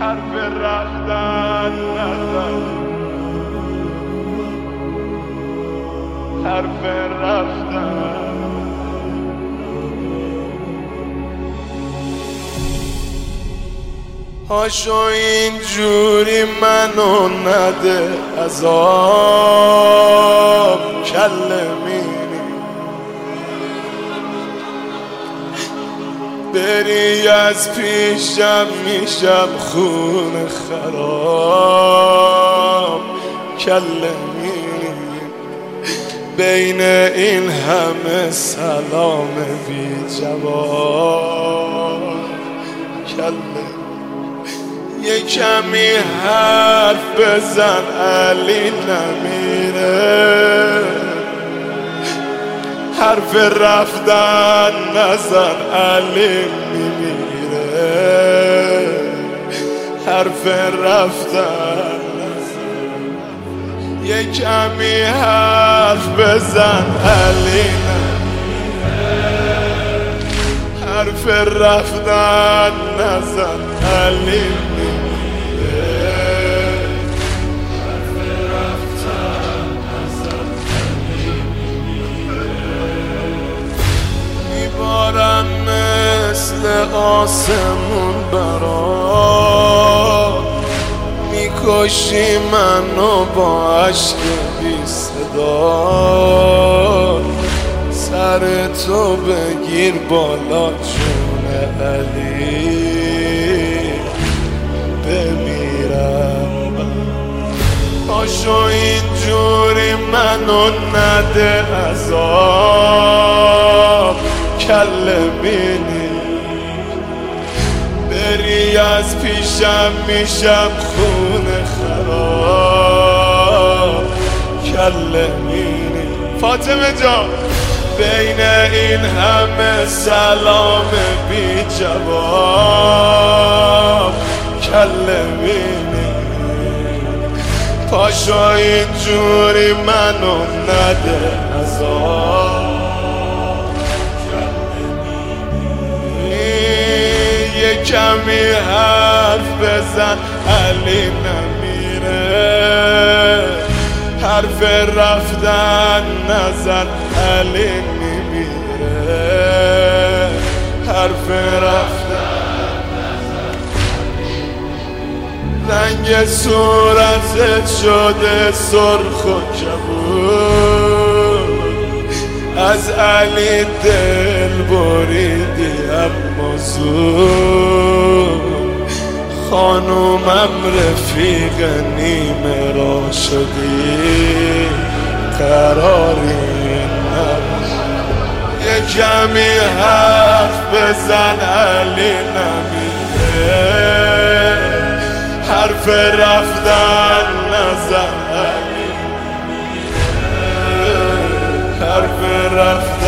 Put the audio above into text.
حرف رفتن حرف رفتن. هاشو اینجوری منو نده عذاب کلمینی بری از پیشم میشم خون خراب. کلمینی بین این همه سلام بی جواب. کلمینی یه کمی حرف بزن علی نمیره. حرف رفتن نزن علی میمیره. حرف رفتن یه کمی حرف بزن علی حرف رفتن نزن علی آسمون برا. می‌کشی منو با عشق بی صدا. سر تو بگیر بالا جون علی. بمیرم. پاشو اینجوری منو نده عذاب. کلمینی از پیشم میشم خون خراب. کلمینی فاطمه جان بین این همه سلام بی جواب. کلمینی پاشو اینجوری منو نده عذاب. یه کمی حرف بزن علی نمیره. حرف رفتن نزن علی میمیره حرف رفتن رنگ صورتت شده سرخ و کبود. از علی دل بریدی اما زود. خانومم رفیق نیمه را شدی. قراری یه کمی حرف بزن علی نمیده حرف رفتن نزن علی نمیده حرف رفتن